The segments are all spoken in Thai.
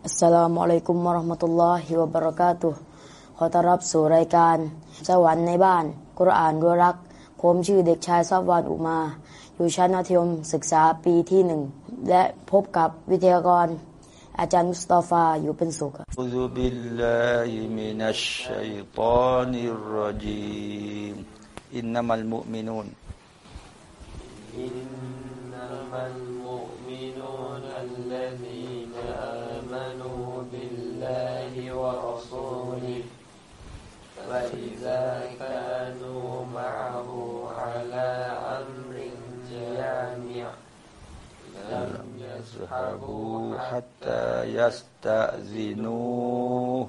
السلام عليكم ورحمة الله وبركاته ขอต้อนรับสู่รายการ สวรรค์ในบ้านกุรอานรั้วรัก ผมชื่อเด็กชายซอฟวานอุมา อยู่ชั้นมัธยมศึกษาปีที่หนึ่ง และพบกับวิทยากร อาจารย์มุสตอฟาอยู่เป็นสุข أعوذ بالله من الشيطان الرجيم إنما المؤمنون อินนามัล فإذا كانوا معه على أمر جامع لم يذهبوا حتى يستأذنوه.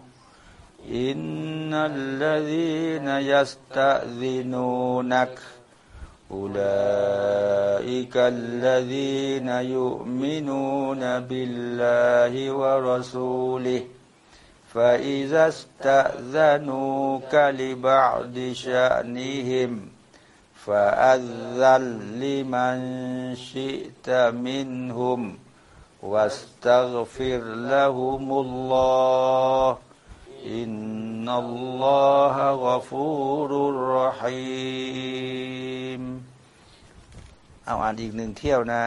إن الذين يستأذنونك أولئك الذين يؤمنون بالله ورسوله فإذا استأذنوك لبعض شأنهم فأذن لمن شئت منهم واستغفر لهم الله إن الله غفور رحيم เอาอ่านอีกหนึ่งเที่ยวนะ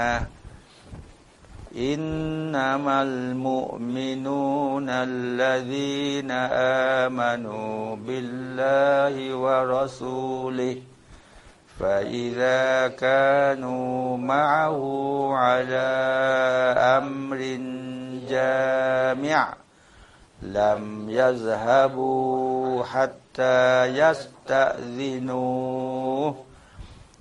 إنما المؤمنون الذين آمنوا بالله ورسوله فإذا كانوا معه على أمر جامع لم يذهبوا حتى يستأذنوه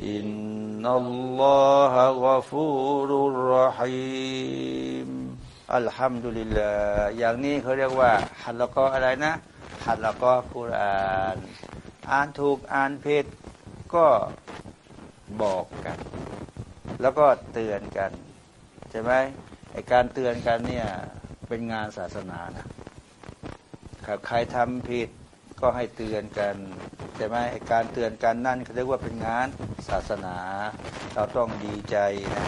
إن الله غفور رحيم الحمد لله อย่างนี้เขาเรียกว่าฮัลละกออะไรนะฮัลละกอกุรอานอ่านถูกอ่านผิด ก็บอกกัน แล้วก็เตือนกัน ใช่ไหมไอการเตือนกันเนี่ยเป็นงานศาสนานะครับใครทำผิด ก็ให้เตือนกันใช่ไหมไอการเตือนกันนั่นเขาเรียกว่าเป็นงานศาสนา เราต้องดีใจนะ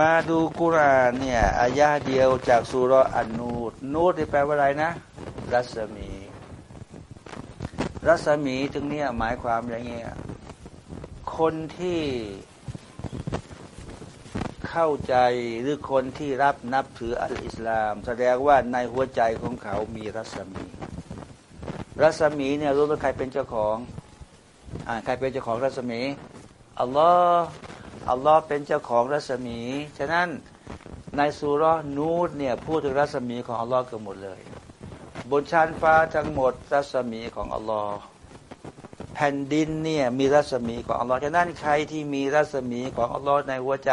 มาดูกุรานเนี่ยอายาเดียวจากสุรอันนูดนูดแปลว่าอะไรนะ รัศมี รัศมีตรงนี้หมายความอย่างเงี้ยคนที่เข้าใจหรือคนที่รับนับถืออัลอิสลาม แสดงว่าในหัวใจของเขามีรัศมี รัศมีเนี่ยรู้ไหมใครเป็นเจ้าของอ่าใครเป็นเจ้าของรัศมีอัลลอฮ์อัลลอฮ์เป็นเจ้าของรัศมี ฉะนั้นในสุรนูดเนี่ยพูดถึงรัศมีของอัลลอฮ์กันหมดเลย บนชั้นฟ้าทั้งหมดรัศมีของอัลลอฮ์แผ่นดินเนี่ยมีรัศมีของอัลลอฮ์ฉะนั้นใครที่มีรัศมีของอัลลอฮ์ในหัวใจ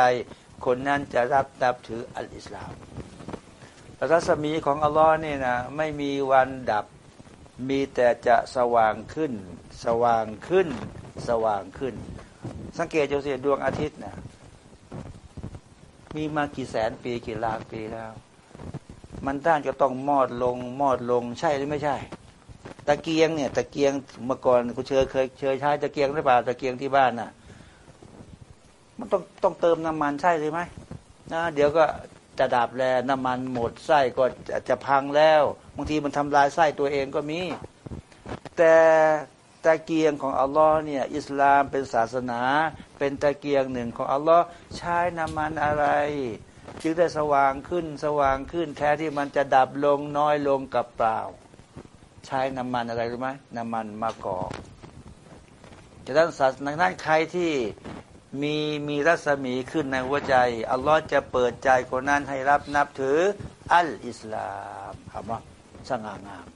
คนนั้นจะรับนับถืออัลอิสลามรัศมีของอัลลอฮ์เนี่ยนะไม่มีวันดับ มีแต่จะสว่างขึ้น สว่างขึ้น สว่างขึ้น สังเกตดูสิดวงอาทิตย์นะมีมากี่แสนปีกี่ล้านปีแล้ว มันต้านจะต้องมอดลง มอดลงใช่หรือไม่ใช่ ตะเกียงเนี่ย ตะเกียงเมื่อก่อนกูเชยเคยเคยใช้ตะเกียงหรือเปล่าตะเกียงที่บ้านน่ะ มันต้องต้องเติมน้ำมันใช่หรือไม่นะเดี๋ยวก็ จะดับแล้วน้ำมันหมดไส้ก็จะจะพังแล้วบางทีมันทำลายไส้ตัวเองก็มี แต่ตะเกียงของอัลลอฮ์เนี่ยอิสลามเป็นศาสนา เป็นตะเกียงหนึ่งของอัลลอฮ์ใช้น้ำมันอะไร จึงได้สว่างขึ้นสว่างขึ้นแท้ที่มันจะดับลงน้อยลงกับเปล่า ใช้น้ำมันอะไรรู้ไหมน้ำมันมะกอกจะนั้นศาสนานั้นใครที่ มีมีรัศมีขึ้นในหัวใจ อัลลอฮ์จะเปิดใจคนนั้นให้รับนับถือ อัลอิสลามคำว่าสง่างาม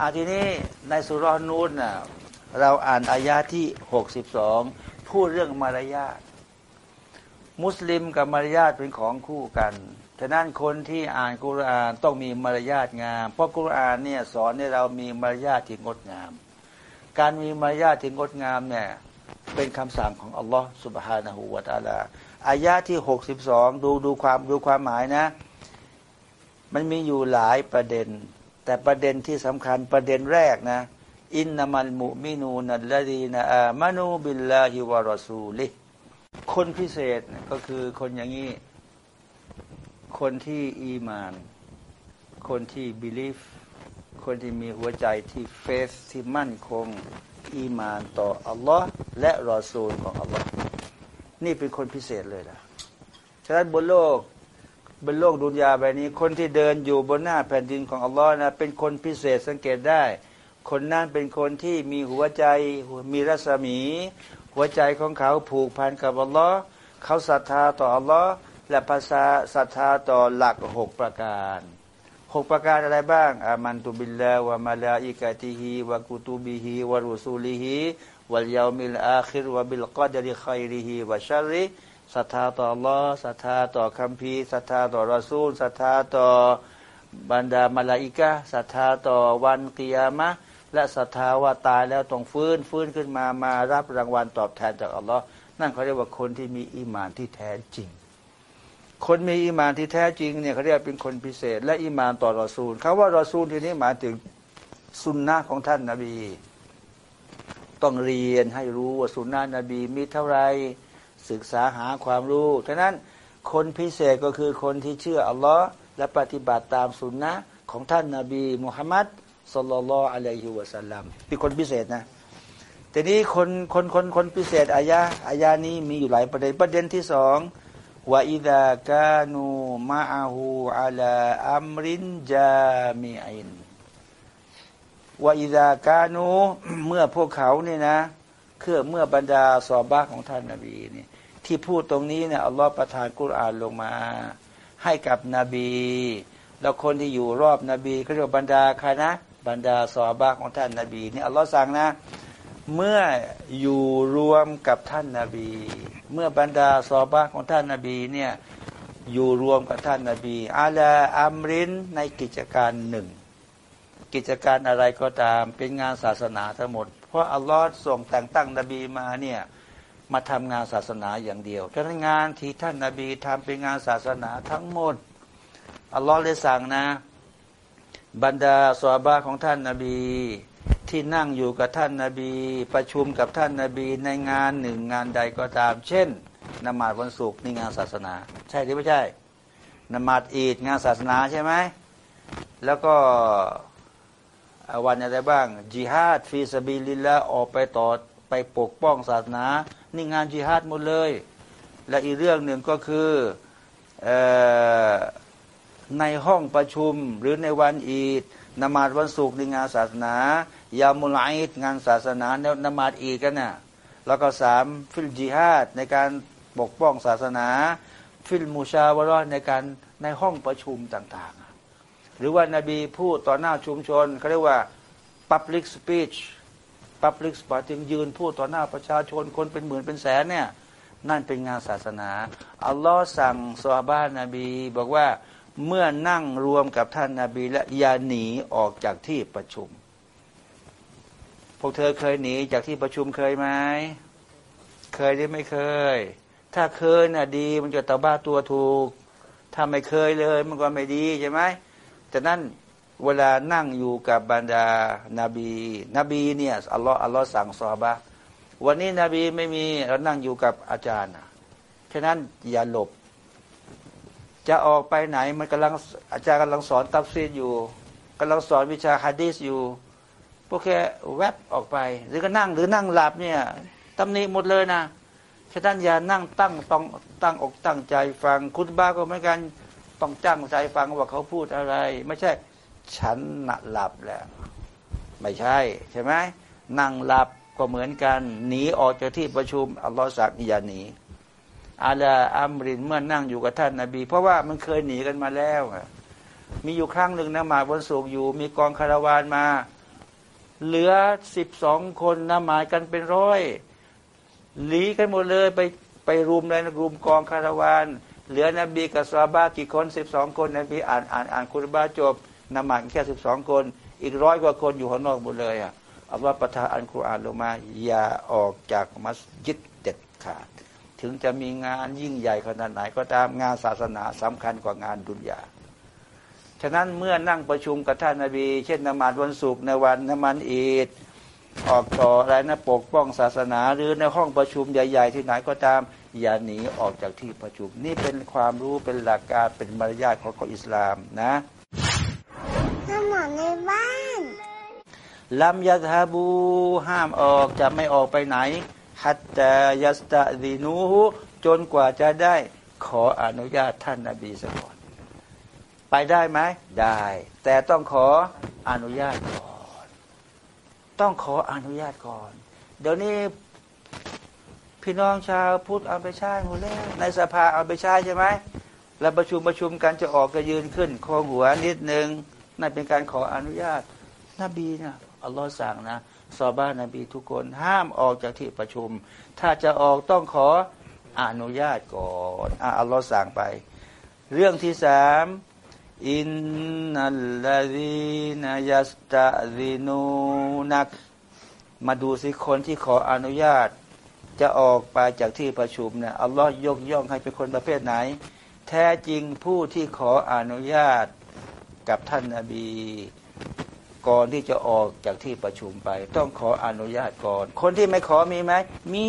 อาทีนี้ในสุรนูนน่ะเราอ่านอายาที่หกสิบสองพูดเรื่องมารยาทมุสลิมกับมารยาทเป็นของคู่กันฉะนั้นคนที่อ่านกุรานต้องมีมารยาทงาม เพราะกุรานเนี่ยสอนให้เรามีมารยาทที่งดงาม การมีมารยาทที่งดงามเนี่ย เป็นคำสั่งของอัลลอฮ์สุบฮานะฮูวาตาลาอายะที่หกสิบสองดูดูความดูความหมายนะ มันมีอยู่หลายประเด็น แต่ประเด็นที่สำคัญประเด็นแรกนะ إنما المؤمنون الذين آمنوا بالله ورسوله คนพิเศษก็คือคนอย่างนี้ คนที่อีมาน คนที่ believe คนที่มีหัวใจที่ faith ที่มั่นคง อีมานต่ออัลลอฮ์และรอซูลของอัลลอฮ์นี่เป็นคนพิเศษเลยนะฉะนั้นบนโลกบนโลกดุนยาใบนี้ คนที่เดินอยู่บนหน้าแผ่นดินของอัลลอฮ์นะเป็นคนพิเศษสังเกตได้ คนนั้นเป็นคนที่มีหัวใจมีรัศมี หัวใจของเขาผูกพันกับอัลลอฮ์เขาศรัทธาต่ออัลลอฮ์และภาษาศรัทธาต่อหลักหกประการ หกประการอะไรบ้างآمنت بالله وملائكته وكتبه ورسله واليوم الآخر وبالقدر خيره وشرهศรัทธาต่อ Allah ศรัทธาต่อคำพีศรัทธาต่อรอซูลศรัทธาต่อบรรดามาลาอิกะศรัทธาต่อวันกิยามะและศรัทธาว่าตายแล้วต้องฟื้นฟื้นขึ้นมามารับรางวัลตอบแทนจากอัลลอฮ์นั่นเขาเรียกว่าคนที่มีอีมานที่แท้จริง คนมีอีมานที่แท้จริงเนี่ยเขาเรียกเป็นคนพิเศษ และอีมานต่อรอซูลเขาว่ารอซูลที่นี้หมายถึงสุนนะของท่านนาบี ต้องเรียนให้รู้ว่าสุนนะนบีมีเท่าไรศึกษาหาความรู้ฉะนั้นคนพิเศษก็คือคนที่เชื่ออัลลอฮ์และปฏิบัติตามสุนนะของท่านนาบีมุฮัมมัดสุลลัลอะลัยฮิวะสัลลัมเป็นคนพิเศษนะทีนี้คนคนคนคนพิเศษอายะอายานี้มีอยู่หลายประเด็นประเด็นที่สอง ว่าอิดากานูมาอาหูอัลาอัมรินจามีอินว่าอิดากานูเมื่อพวกเขาเนี่ยนะคือเมื่อบรรดาสอบ้าของท่านนาบีนี่ที่พูดตรงนี้เนี่ยอัลลอฮฺประทานกุรอานลงมา ให้กับนบี แล้วคนที่อยู่รอบนบีเขาเรียกบรรดาใครนะ บรรดาสอบ้าของท่านนาบีนี่อัลลอฮฺสั่งนะ เมื่ออยู่รวมกับท่านนาบี เมื่อบรรดาสอบบ้าของท่านนาบีเนี่ยอยู่รวมกับท่านนาบีอาลาอัมรินในกิจการหนึ่ง กิจการอะไรก็ตามเป็นงานศาสนาทั้งหมด เพราะอัลลอฮ์ส่งแต่งตั้งนบีมาเนี่ยมาทำงานศาสนาอย่างเดียวฉะนั้นงานที่ท่านนาบีทำเป็นงานศาสนาทั้งหมดอัลลอฮ์เลยสั่งนะ บรรดาสวาบาของท่านนาบี ที่นั่งอยู่กับท่านนาบี ประชุมกับท่านนาบีในงานหนึ่งงานใดก็ตาม เช่นนมาดวันศุกร์นี่งานศาสนา ใช่หรือไม่ใช่นมาดอีดงานศาสนาใช่ไหมแล้วก็วันอะไรบ้างจิฮาดฟีสบิลิละออกไปต่อไปปกป้องศาสนา นี่งานจิฮาดหมดเลย และอีกเรื่องหนึ่งก็คืออในห้องประชุมหรือในวันอีดนมาดวันศุกร์ในงานศาสนา ยามุลไอดงานศาสนาแล้วนมาดอีดกันนะ่ะแล้วก็สามฟิลจิฮาดในการปกป้องศาสนา ฟิลมูชาวรอในการในห้องประชุมต่างๆ หรือว่านาบีพูดต่อหน้าชุมชนเขาเรียกว่า Public Speech Public Speech ยืนพูดต่อหน้าประชาชนคนเป็นหมื่นเป็นแสนเนี่ยนั่นเป็นงานศาสนา อัลลอฮ์สั่งซอบ้านนาบี บอกว่าเมื่อนั่งรวมกับท่านนาบีและอย่าหนีออกจากที่ประชุม พวกเธอเคยหนีจากที่ประชุมเคยไหมเคยหรือไม่เคย ถ้าเคยน่ะดีมันจะเตาบัตตัวถูก ถ้าไม่เคยเลยมันก็ไม่ดีใช่ไหมจากนั้นเวลานั่งอยู่กับบรรดานาบี นบีเนี่ยอัลลอฮ์อัลลอฮ์สั่งซอฮาบะฮ์วันนี้นบีไม่มีเรานั่งอยู่กับอาจารย์ฉะนั้นอย่าหลบ จะออกไปไหนมันกำลังอาจารย์กำลังสอนตัฟซีรอยู่กำลังสอนวิชาฮะดีสอยู่ พวกแค่แวบออกไป หรือก็นั่งหรือนั่งหลับเนี่ยตำหนิหมดเลยนะฉะนั้นอย่านั่งตั้งต้องตั้งอกตั้งใจฟังคุณบ้าก็เหมือนกันต้องจ้างใจฟังว่าเขาพูดอะไร ไม่ใช่ ฉันนหลับแล้วไม่ใช่ ใช่ไหมนั่งหลับก็เหมือนกัน หนีออกจากที่ประชุมอัลลอฮฺสั่งอย่าหนีอาลาอัมรินเมื่อนั่งอยู่กับท่านนาบี เพราะว่ามันเคยหนีกันมาแล้วมีอยู่ครั้งหนึ่งนะมาบนสูงอยู่ มีกองคาราวานมา เหลือสิบสองคนนะหมายกันเป็นร้อยหลีกันหมดเลยไปไปรุมเลยนะรุมกองคาราวานเหลือนบีกับซาบากี่คนสิบสองคนนบีอ่านอ่านอ่านคุรบาจบนมาดแค่สิบสองคน อีกร้อยกว่าคนอยู่ข้างนอกหมดเลยอะเอัลลอฮฺประทานอันคุรอานลงมาอย่าออกจากมัสยิดเด็ดขาด ถึงจะมีงานยิ่งใหญ่ขนาดไหนก็ตามงานศาสนาสำคัญกว่างานดุนยา ฉะนั้นเมื่อนั่งประชุมกับท่านนาบี เช่นนมาดวันศุกร์ในวันนมันอีดออกต่ออะไรนะปกป้องศาสนาหรือในห้องประชุมใหญ่ ๆ ที่ไหนก็ตาม อย่าหนีออกจากที่ประชุม นี่เป็นความรู้เป็นหลักการเป็นมารยาทของคนอิสลามนะห้ามอนในบ้านลำยาทาบูห้ามออกจะไม่ออกไปไหนฮัตตยัสตะดีนูหูจนกว่าจะได้ขออนุญาตท่านนาบีสก่อน ไปได้ไหมได้ แต่ต้องขออนุญาตก่อน ต้องขออนุญาตก่อน เดี๋ยวนี้พี่น้องชาวพุทธเอาไปใช้หมดแล้วในสภาเอาไปใช้ใช่ไหมแล้วประชุมประชุมกันจะออกก็ยืนขึ้นคองหัวนิดนึงนั่นเป็นการขออนุญาตนบีนะอัลลอฮ์สั่งนะซอบ้านนบีทุกคนห้ามออกจากที่ประชุม ถ้าจะออกต้องขออนุญาตก่อนอัลลอฮ์สั่งไป เรื่องที่สาม อินนัลลาดีนายัสตะซีนูนัก มาดูสิคนที่ขออนุญาต จะออกไปจากที่ประชุมเนี่ยอัลลอฮ์ยกย่องให้เป็นคนประเภทไหน แท้จริงผู้ที่ขออนุญาตกับท่านนาบี ก่อนที่จะออกจากที่ประชุมไป ต้องขออนุญาตก่อน คนที่ไม่ขอมีไหมมี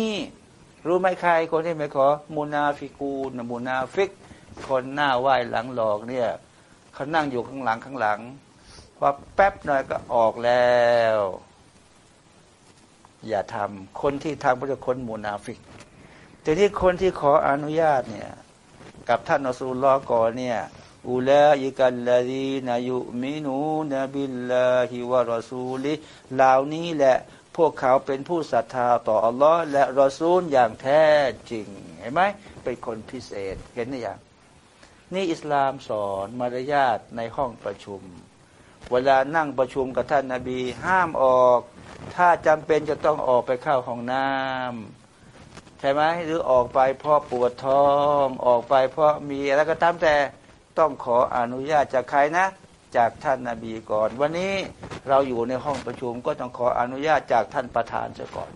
รู้ไหมใคร คนที่ไม่ขอมูนาฟิกูนมูนาฟิก คนหน้าไหว้หลังหลอกเนี่ย เขานั่งอยู่ข้างหลังข้างหลังพอแป๊บหน่อยก็ออกแล้ว อย่าทำคนที่ทำก็จะคนมุนาฟิก แต่ที่คนที่ขออนุญาตเนี่ย กับท่านรอซูลุลลอฮ์ก่อนเนี่ยأولئك الذين يؤمنونนบิลลาฮิวะรอซูลิเหล่านี้แหละพวกเขาเป็นผู้ศรัทธาต่ออัลลอฮ์และรอซูลอย่างแท้จริง เห็นไหมเป็นคนพิเศษเห็นหรือยัง นี่อิสลามสอนมารยาทในห้องประชุม เวลานั่งประชุมกับท่านนาบีห้ามออก ถ้าจำเป็นจะต้องออกไปเข้าห้องน้ำใช่ไหมหรือออกไปเพราะปวดท้องออกไปเพราะมีอะไรก็ตามแต่ต้องขออนุญาตจากใครนะ จากท่านนาบีก่อน วันนี้เราอยู่ในห้องประชุมก็ต้องขออนุญาตจากท่านประธานเสียก่อน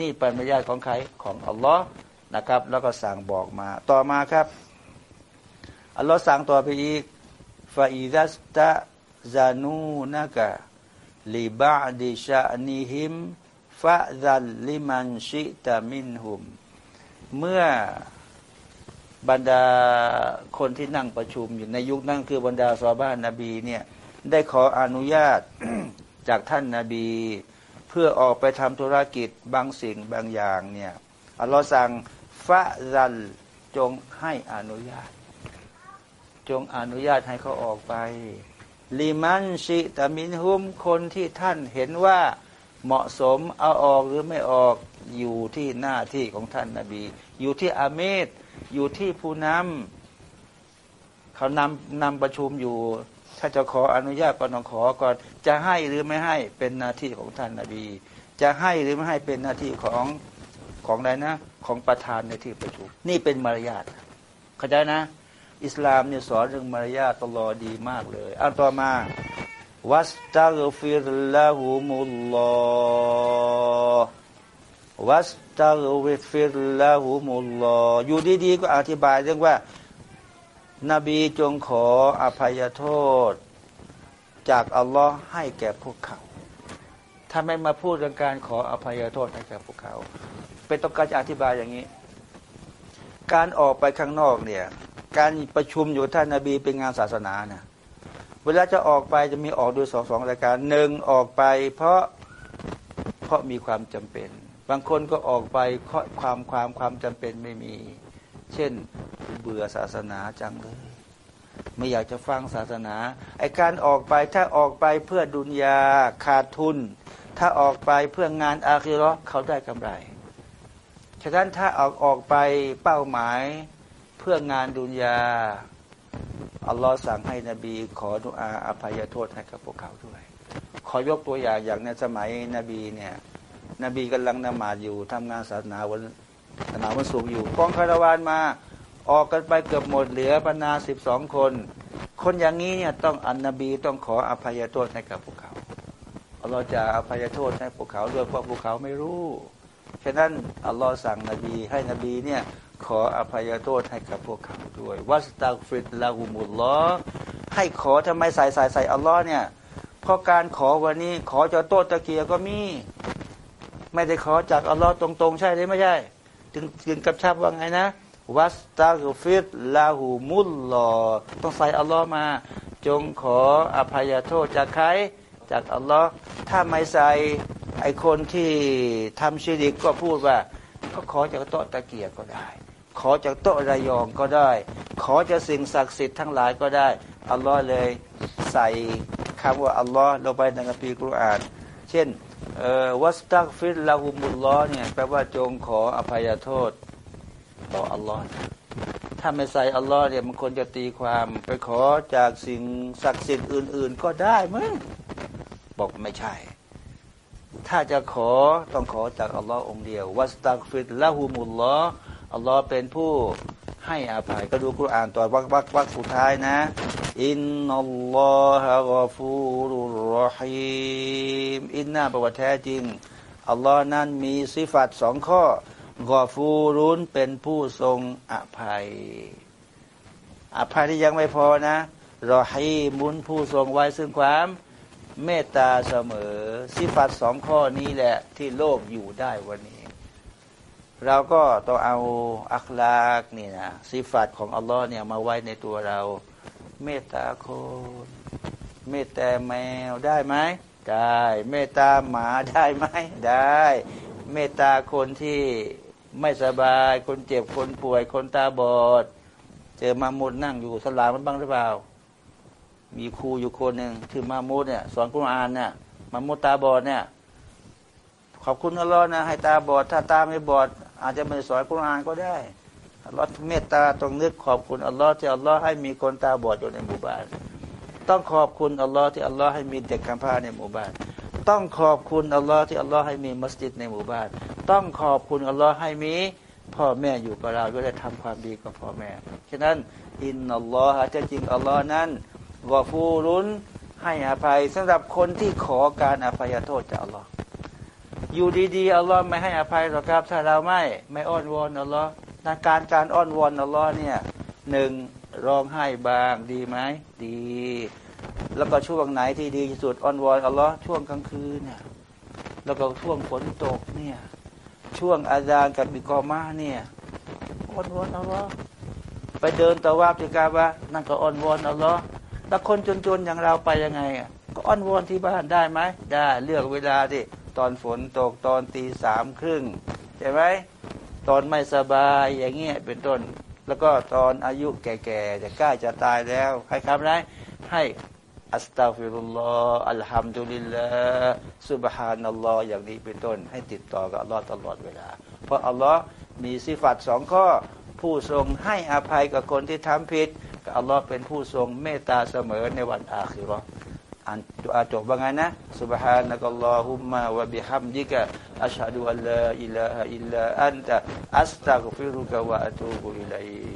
นี่เป็นอนุญาตของใครของอัลลอฮ์นะครับ แล้วก็สั่งบอกมาต่อมาครับ อัลลอฮ์สั่งต่อไปอีกฟาอิดัสตะซานูนักะลิบาดิชานิฮิมฟะซัลลิมันชิตามินหุม เมื่อบรรดาคนที่นั่งประชุมอยู่ในยุคนั้นคือบรรดาซอบ้านนาบีเนี่ยได้ขออนุญาตจากท่านนาบี เพื่อออกไปทำธุรกิจบางสิ่งบางอย่างเนี่ยอัลลอฮ์สั่งฟะซัลจงให้อนุญาต จงอนุญาตให้เขาออกไปลิมันชิตามินหุมคนที่ท่านเห็นว่าเหมาะสมเอาออกหรือไม่ออกอยู่ที่หน้าที่ของท่านนาบี อยู่ที่อาเมตอยู่ที่ผู้นำเขานำนำประชุมอยู่ ถ้าจะขออนุญาตก็ต้องขอก่อนจะให้หรือไม่ให้เป็นหน้าที่ของท่านนาบี จะให้หรือไม่ให้เป็นหน้าที่ของของอะไรนะ ของประธานในที่ประชุม นี่เป็นมารยาทเข้าใจนะ อิสลามเนี่ยสอนเรื่องมารยาทตลอดดีมากเลยอันต่อมาวัสตักฟิรละหูมุลลอวัสตักฟิรละหูมุลลออยู่ดีๆก็อธิบายเรื่องว่า นบีจงขออภัยโทษ จากอัลลอฮ์ให้แก่พวกเขาถ้าไม่มาพูดเรื่องการขออภัยโทษให้แก่พวกเขา เป็นต้องการจะอธิบายอย่างนี้ การออกไปข้างนอกเนี่ย การประชุมอยู่ท่านนาบีเป็นงานศาสนาเนี่ยเวลาจะออกไปจะมีออกโดยสองสองรายการหนึ่งออกไปเพราะเพราะมีความจำเป็น บางคนก็ออกไปเพราะความความความจำเป็นไม่มี เช่นเบื่อศาสนาจังเลยไม่อยากจะฟังศาสนาไอการออกไปถ้าออกไปเพื่อดุนยาขาดทุน ถ้าออกไปเพื่องานอาคิรอเขาได้กำไรฉะนั้นถ้าออกออกไปเป้าหมาย เพื่องานดุนยา อัลลอฮ์สั่งให้นบี ขอดุอาอภัยโทษให้กับพวกเขาด้วย ขอยกตัวอย่างอย่างในสมัยนบีเนี่ยนบีกำลังนมาดอยู่ทำงานศาสนาวันศาสนาวันศุกร์อยู่กองคาราวานมาออกกันไปเกือบหมดเหลือบรรดาสิบสองคน คนอย่างนี้เนี่ยต้องอันนบีต้องขออภัยโทษให้กับพวกเขาอัลลอฮ์จะอภัยโทษให้พวกเขาด้วยเพราะพวกเขาไม่รู้ ฉะนั้นอัลลอฮ์สั่งนบีให้นบีเนี่ย ขออภัยโทษให้กับพวกเขาด้วยวัสตักฟิดลาหุมุลลอให้ขอทำไมใส่ใส่ใส่อัลลอฮ์เนี่ยเพราะการขอวันนี้ ขอจะโตตะเกียก็มี ไม่ได้ขอจากอัลลอฮ์ตรงๆ ใช่หรือไม่ใช่ถึงถึงกับชับว่าไงนะวัสตักฟิดลาหูมุลลอต้องใส่อัลลอฮ์มา จงขออภัยโทษจากใครจากอัลลอฮ์ถ้าไม่ใส่ไอคนที่ทำชีริกก็พูดว่าก็ขอจากโต๊ะตะเกียก็ได้ ขอจากโต๊ะระยองก็ได้ ขอจากสิ่งศักดิ์สิทธิ์ทั้งหลายก็ได้ อัลลอฮ์เลยใส่คำว่าอัลลอฮ์ลงไปในคัมภีร์กุรอาน เช่นวัสตักฟิลลาหุมุลลอเนี่ยแปลว่าจงขออภัยโทษต่ออัลลอฮ์ถ้าไม่ใส่อัลลอฮ์เนี่ยมันควรจะตีความไปขอจากสิ่งศักดิ์สิทธิ์อื่น ๆ ก็ได้มั้งบอกไม่ใช่ ถ้าจะขอต้องขอจากอัลลอฮ์องเดียววัสตักฟิลละหูมุลลอ อัลลอฮ์เป็นผู้ให้อภัยก็ดูกุรอานตอนวรรควรรควรรคสุดท้ายนะ อินนัลลอฮะกฟูรุรฮิมอินน่าประวัติแท้จริง อัลลอฮ์นั้นมี صفات สองข้อกอฟูรุนเป็นผู้ทรงอภัย อภัยที่ยังไม่พอนะรอฮีมุนผู้ทรงไว้ซึ่งความเมตตาเสมอ สิฟัตสองข้อนี้แหละที่โลกอยู่ได้วันนี้ เราก็ต้องเอาอัคลากนี่นะสิฟัตของอัลลอฮ์เนี่ยมาไว้ในตัวเรา เมตตาคนเมตตาแมวได้ไหมได้ เมตตาหมาได้ไหมได้ เมตตาคนที่ไม่สบาย คนเจ็บคนป่วยคนตาบอด เจอมามุดนั่งอยู่สลามันบ้างหรือเปล่า มีครูอยู่คนหนึ่งชื่อมามุดเนี่ยสอนกุรอานเนี่ยมามุดตาบอดเนี่ยขอบคุณอัลลอฮ์นะให้ตาบอด ถ้าตาไม่บอด อาจจะไม่สอนกุรอานก็ได้อัลลอฮ์เมตตาต้องนึกขอบคุณอัลลอฮ์ที่อัลลอฮ์ให้มีคนตาบอดอยู่ในหมู่บ้าน ต้องขอบคุณอัลลอฮ์ที่อัลลอฮ์ให้มีเด็กกำพร้าในหมู่บ้าน ต้องขอบคุณอัลลอฮ์ที่อัลลอฮ์ให้มีมัสยิดในหมู่บ้าน ต้องขอบคุณอัลลอฮ์ให้มีพ่อแม่อยู่กับเราก็ได้ทำความดีกับพ่อแม่ ฉะนั้นอินนัลลอฮ์จะจริงอัลลอฮ์นั้นกอฟูรุนให้อภัยสำหรับคนที่ขอการอภัยโทษจากอัลลอฮ์ อยู่ดีๆอัลลอฮ์ไม่ให้อภัยหรอกครับ ถ้าเราไม่ไม่อ้อนวอนอัลลอฮ์ในการการอ้อนวอนอัลลอฮ์เนี่ยหนึ่งร้องไห้บางดีไหมดี แล้วก็ช่วงไหนที่ดีที่สุดอ้อนวอนอัลลอฮ์ช่วงกลางคืนเนี่ยแล้วก็ช่วงฝนตกเนี่ยช่วงอาจารย์กับบิกอมาเนี่ยอ้อนวอนอัลลอฮ์ไปเดินตะวาบจิกาบะนั่นก็อ้อนวอนอัลลอฮ์แล้วคนจนๆอย่างเราไปยังไงก็อ้อนวอนที่บ้านได้ไหมได้เลือกเวลาที่ ตอนฝนตกตอนตีสามครึ่งใช่ไหมตอนไม่สบายอย่างเงี้ยเป็นต้น แล้วก็ตอนอายุแก่ๆจะกล้าจะตายแล้วใครคำไรให้อัสตัฟิรุลลอฮ์อัลฮัมดุลิลลาห์สุบฮานัลลอฮ์อย่างนี้เป็นต้น ให้ติดต่อกับอัลลอฮ์ตลอดเวลา เพราะอัลลอฮ์มีสิฟัตสองข้อ ผู้ทรงให้อภัยกับคนที่ทำผิดอัลลอฮ์เป็นผู้ทรงเมตตาเสมอในวันอาคิรอ อันอาจบว่าไงนะ سبحانك اللهم وبحمدك أشهد أن لا إله إلا أنت أستغفرك وأتوب إليك